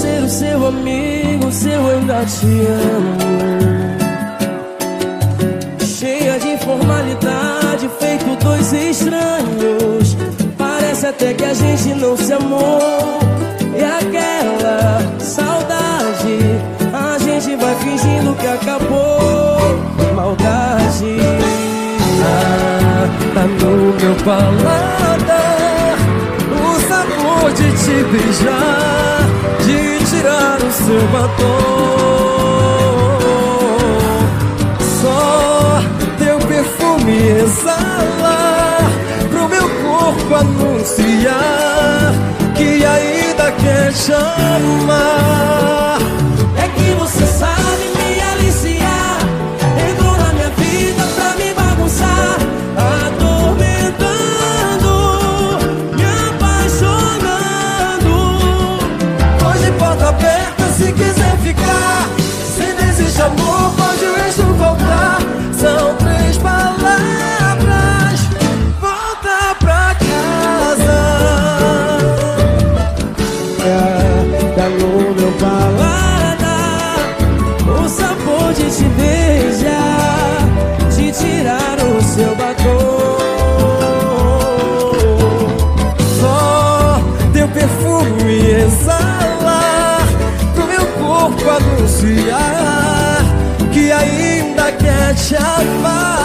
ser o seu amigo se eu ainda te amo? Cheia de formalidade, feito dois estranhos. Parece até que a gente não se amou. E aquela saudade, a gente vai fingindo que acabou. Maldade, ah, tá no meu paladar. O sabor de te beijar, seu batom. Só teu perfume exala pro meu corpo anunciar que ainda quer te No meu paladar. O sabor de te beijar, de tirar o seu batom. Só teu perfume exalar pro meu corpo anunciar que ainda quer te amar.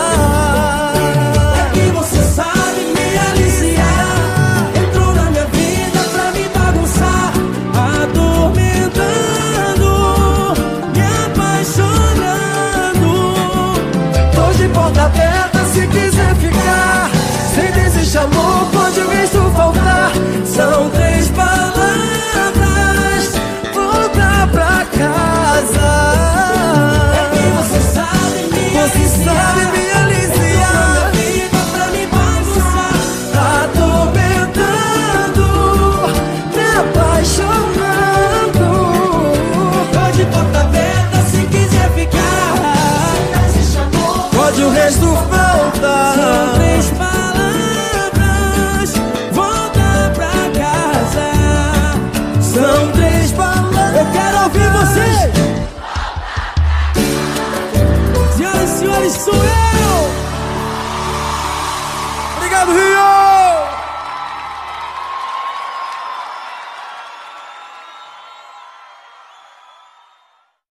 Obrigado, Rio!